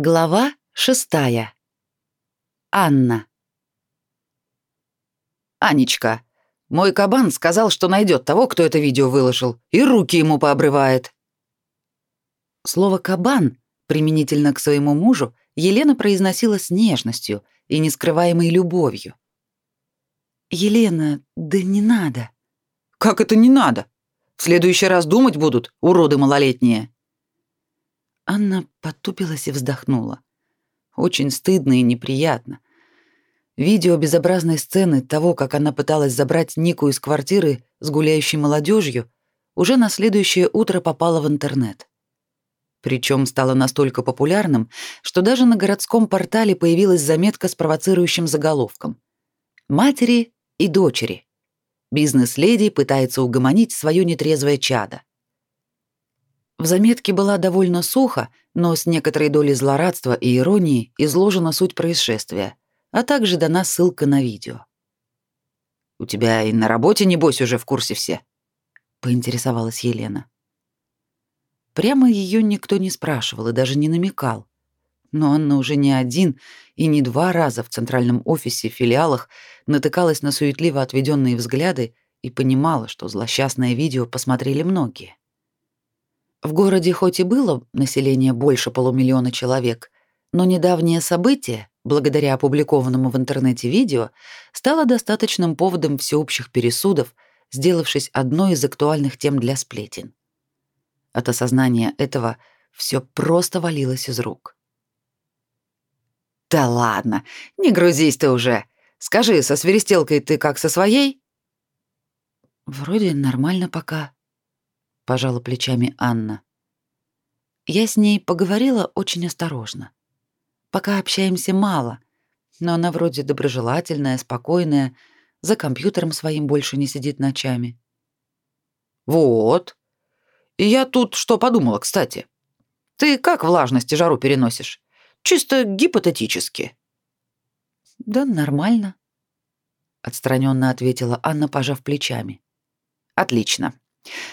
Глава шестая. Анна. «Анечка, мой кабан сказал, что найдет того, кто это видео выложил, и руки ему пообрывает». Слово «кабан» применительно к своему мужу Елена произносила с нежностью и нескрываемой любовью. «Елена, да не надо». «Как это не надо? В следующий раз думать будут, уроды малолетние». Анна потупилась и вздохнула. Очень стыдно и неприятно. Видео безобразной сцены того, как она пыталась забрать Нику из квартиры с гуляющей молодежью, уже на следующее утро попало в интернет. Причем стало настолько популярным, что даже на городском портале появилась заметка с провоцирующим заголовком. «Матери и дочери. Бизнес-леди пытается угомонить свое нетрезвое чадо. В заметке была довольно сухо, но с некоторой долей злорадства и иронии изложена суть происшествия, а также дана ссылка на видео. «У тебя и на работе, небось, уже в курсе все?» — поинтересовалась Елена. Прямо ее никто не спрашивал и даже не намекал. Но Анна уже не один и не два раза в центральном офисе, филиалах натыкалась на суетливо отведенные взгляды и понимала, что злосчастное видео посмотрели многие. В городе хоть и было население больше полумиллиона человек, но недавнее событие, благодаря опубликованному в интернете видео, стало достаточным поводом всеобщих пересудов, сделавшись одной из актуальных тем для сплетен. От осознания этого все просто валилось из рук. «Да ладно, не грузись ты уже. Скажи, со свиристелкой ты как со своей?» «Вроде нормально пока», пожала плечами Анна. Я с ней поговорила очень осторожно. Пока общаемся мало, но она вроде доброжелательная, спокойная, за компьютером своим больше не сидит ночами. Вот. И я тут что подумала, кстати. Ты как влажность и жару переносишь? Чисто гипотетически. Да нормально, отстраненно ответила Анна, пожав плечами. Отлично.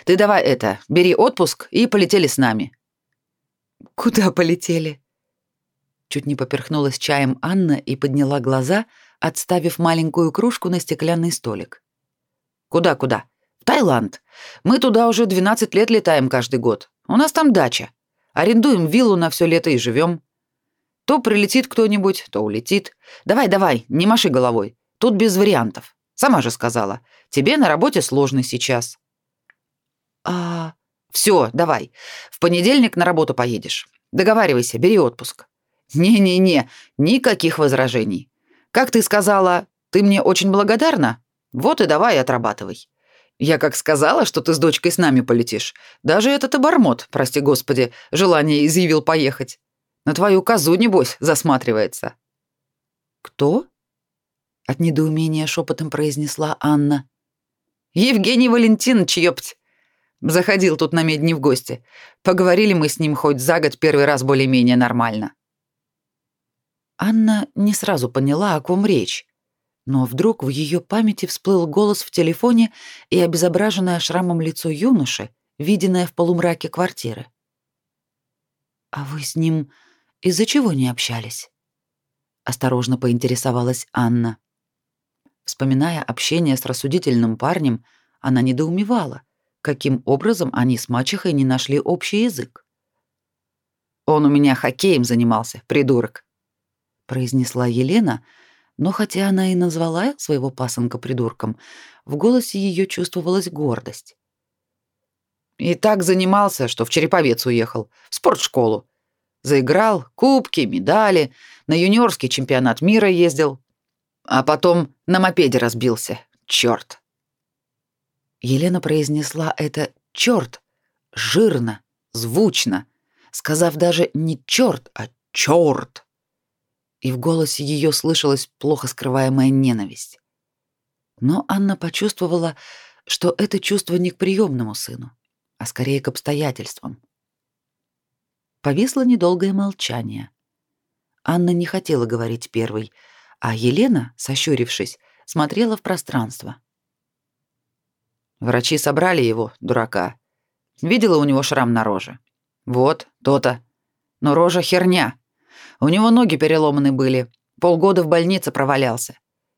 Ты давай это, бери отпуск и полетели с нами». «Куда полетели?» Чуть не поперхнулась чаем Анна и подняла глаза, отставив маленькую кружку на стеклянный столик. «Куда-куда? В Таиланд. Мы туда уже 12 лет летаем каждый год. У нас там дача. Арендуем виллу на все лето и живем. То прилетит кто-нибудь, то улетит. Давай, давай, не маши головой. Тут без вариантов. Сама же сказала. Тебе на работе сложно сейчас. А... Все, давай. В понедельник на работу поедешь. Договаривайся, бери отпуск. Не-не-не, никаких возражений. Как ты сказала, ты мне очень благодарна? Вот и давай отрабатывай. Я как сказала, что ты с дочкой с нами полетишь. Даже этот обормот, прости господи, желание изъявил поехать. На твою козу, небось, засматривается. Кто? От недоумения шепотом произнесла Анна. Евгений Валентинович, ёпть. Заходил тут на медни в гости. Поговорили мы с ним хоть за год первый раз более-менее нормально. Анна не сразу поняла, о ком речь. Но вдруг в ее памяти всплыл голос в телефоне и обезображенное шрамом лицо юноши, виденное в полумраке квартиры. «А вы с ним из-за чего не общались?» Осторожно поинтересовалась Анна. Вспоминая общение с рассудительным парнем, она недоумевала — каким образом они с мачехой не нашли общий язык. «Он у меня хоккеем занимался, придурок», — произнесла Елена, но хотя она и назвала своего пасынка придурком, в голосе ее чувствовалась гордость. «И так занимался, что в Череповец уехал, в спортшколу. Заиграл, кубки, медали, на юниорский чемпионат мира ездил, а потом на мопеде разбился. Чёрт!» Елена произнесла это «чёрт» жирно, звучно, сказав даже не «чёрт», а «чёрт». И в голосе ее слышалась плохо скрываемая ненависть. Но Анна почувствовала, что это чувство не к приемному сыну, а скорее к обстоятельствам. Повисло недолгое молчание. Анна не хотела говорить первой, а Елена, сощурившись, смотрела в пространство. Врачи собрали его, дурака. Видела у него шрам на роже. Вот, то-то. Но рожа херня. У него ноги переломаны были. Полгода в больнице провалялся.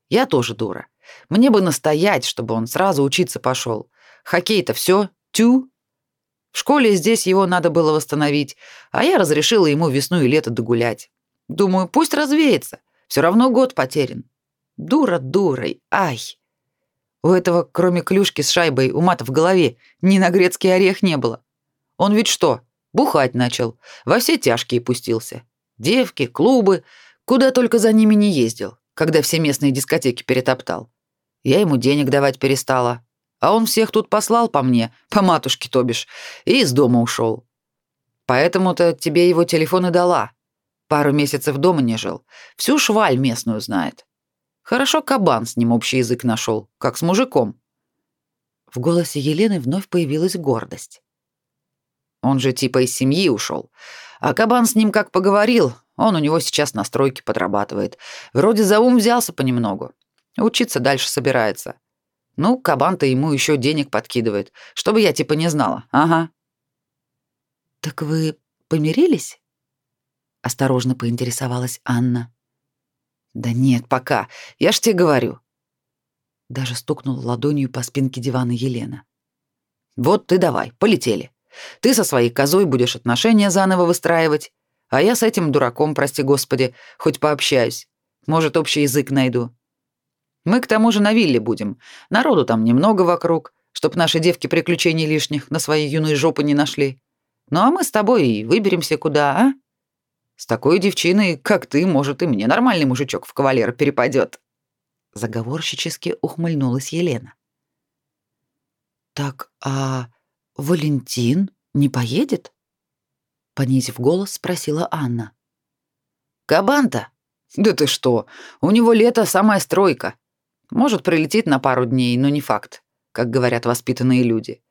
Я тоже дура. Мне бы настоять, чтобы он сразу учиться пошел. Хоккей-то все, тю. В школе здесь его надо было восстановить, а я разрешила ему весну и лето догулять. Думаю, пусть развеется. Все равно год потерян. Дура дурой, ай. У этого, кроме клюшки с шайбой, ума-то в голове ни на грецкий орех не было. Он ведь что, бухать начал, во все тяжкие пустился. Девки, клубы, куда только за ними не ездил, когда все местные дискотеки перетоптал. Я ему денег давать перестала, а он всех тут послал по мне, по матушке, то бишь, и из дома ушел. Поэтому-то тебе его телефон и дала. Пару месяцев дома не жил, всю шваль местную знает. Хорошо кабан с ним общий язык нашел, как с мужиком. В голосе Елены вновь появилась гордость. Он же типа из семьи ушел. А кабан с ним как поговорил, он у него сейчас на стройке подрабатывает. Вроде за ум взялся понемногу. Учиться дальше собирается. Ну, кабан-то ему еще денег подкидывает, чтобы я типа не знала. Ага. Так вы помирились? Осторожно поинтересовалась Анна. Да нет, пока. Я ж тебе говорю. Даже стукнула ладонью по спинке дивана Елена. Вот ты давай, полетели. Ты со своей козой будешь отношения заново выстраивать, а я с этим дураком, прости господи, хоть пообщаюсь. Может, общий язык найду. Мы к тому же на вилле будем. Народу там немного вокруг, чтоб наши девки приключений лишних на свои юные жопы не нашли. Ну а мы с тобой и выберемся куда, а? С такой девчиной, как ты, может, и мне нормальный мужичок в кавалера перепадет. Заговорщически ухмыльнулась Елена. Так, а Валентин не поедет? Понизив голос, спросила Анна. Кабанта? Да ты что? У него лето самая стройка. Может, прилетит на пару дней, но не факт, как говорят воспитанные люди.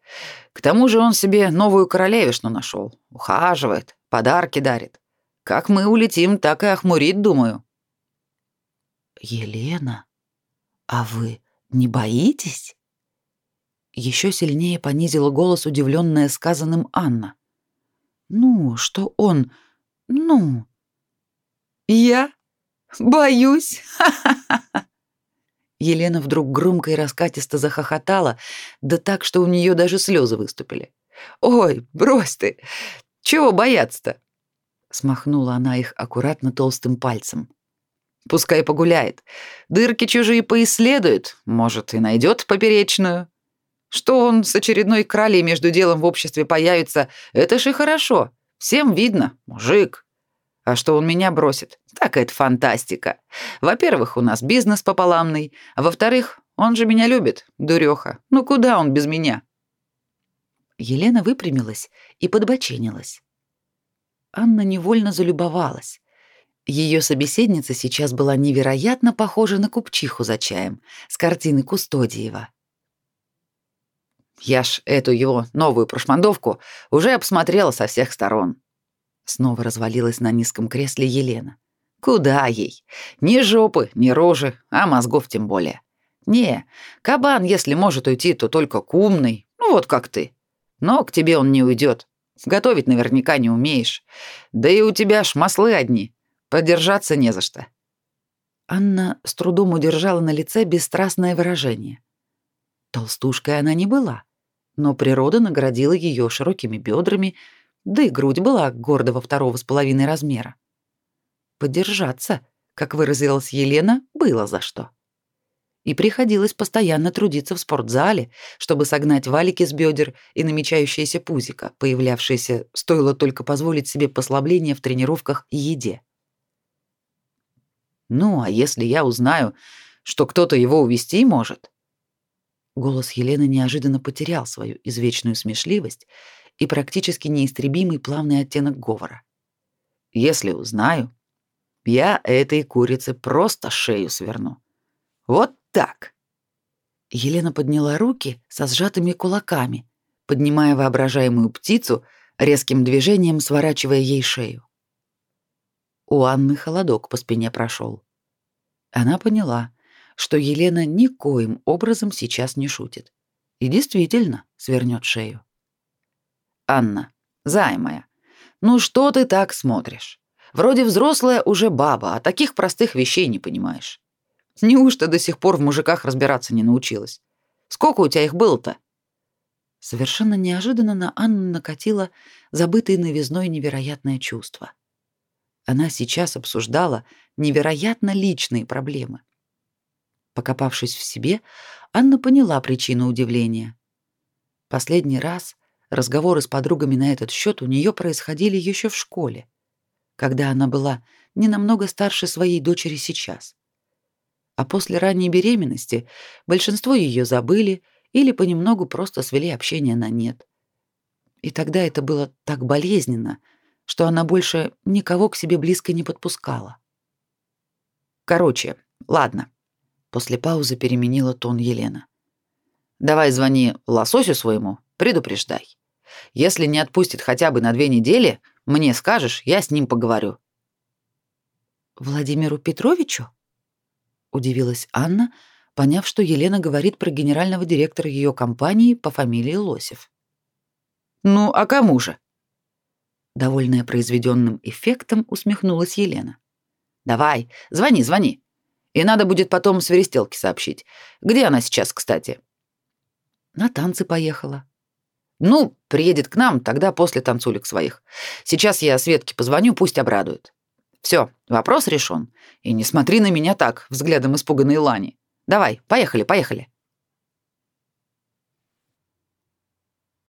К тому же он себе новую королевишну нашел, ухаживает, подарки дарит. Как мы улетим, так и охмурит, думаю. Елена, а вы не боитесь? Еще сильнее понизила голос, удивленная сказанным Анна. «Ну, что он... Ну...» «Я? Боюсь? Ха-ха-ха!» Елена вдруг громко и раскатисто захохотала, да так, что у нее даже слезы выступили. «Ой, брось ты! Чего бояться-то?» Смахнула она их аккуратно толстым пальцем. «Пускай погуляет. Дырки чужие поисследует, может, и найдет поперечную. Что он с очередной кралей между делом в обществе появится, это ж и хорошо. Всем видно, мужик. А что он меня бросит, так это фантастика. Во-первых, у нас бизнес пополамный, а во-вторых, он же меня любит, дуреха. Ну куда он без меня? Елена выпрямилась и подбоченилась. Анна невольно залюбовалась. Ее собеседница сейчас была невероятно похожа на купчиху за чаем с картины Кустодиева. Я ж эту его новую прошмандовку уже обсмотрела со всех сторон. Снова развалилась на низком кресле Елена. Куда ей? Ни жопы, ни рожи, а мозгов тем более. Не, кабан, если может уйти, то только к ну вот как ты. Но к тебе он не уйдет. Готовить наверняка не умеешь. Да и у тебя ж маслы одни. Подержаться не за что. Анна с трудом удержала на лице бесстрастное выражение. Толстушкой она не была, но природа наградила ее широкими бедрами, да и грудь была гордого второго с половиной размера. Подержаться, как выразилась Елена, было за что. И приходилось постоянно трудиться в спортзале, чтобы согнать валики с бедер и намечающееся пузико, появлявшееся, стоило только позволить себе послабление в тренировках и еде. «Ну, а если я узнаю, что кто-то его увести может?» Голос Елены неожиданно потерял свою извечную смешливость и практически неистребимый плавный оттенок говора. «Если узнаю, я этой курице просто шею сверну. Вот так!» Елена подняла руки со сжатыми кулаками, поднимая воображаемую птицу, резким движением сворачивая ей шею. У Анны холодок по спине прошел. Она поняла, что Елена никоим образом сейчас не шутит. И действительно свернет шею. «Анна, займая, ну что ты так смотришь? Вроде взрослая уже баба, а таких простых вещей не понимаешь. Неужто до сих пор в мужиках разбираться не научилась? Сколько у тебя их было-то?» Совершенно неожиданно на Анну накатило забытое новизной невероятное чувство. Она сейчас обсуждала невероятно личные проблемы. Покопавшись в себе, Анна поняла причину удивления. Последний раз разговоры с подругами на этот счет у нее происходили еще в школе, когда она была не намного старше своей дочери сейчас. А после ранней беременности большинство ее забыли или понемногу просто свели общение на нет. И тогда это было так болезненно, что она больше никого к себе близко не подпускала. Короче, ладно. После паузы переменила тон Елена. Давай звони лососю своему, предупреждай. Если не отпустит хотя бы на две недели, мне скажешь, я с ним поговорю. Владимиру Петровичу? Удивилась Анна, поняв, что Елена говорит про генерального директора ее компании по фамилии Лосев. Ну, а кому же? Довольная произведенным эффектом, усмехнулась Елена. Давай, звони, звони. И надо будет потом с Верестелки сообщить. Где она сейчас, кстати? На танцы поехала. Ну, приедет к нам, тогда после танцулек своих. Сейчас я Светке позвоню, пусть обрадует. Все, вопрос решен. И не смотри на меня так, взглядом испуганной Лани. Давай, поехали, поехали.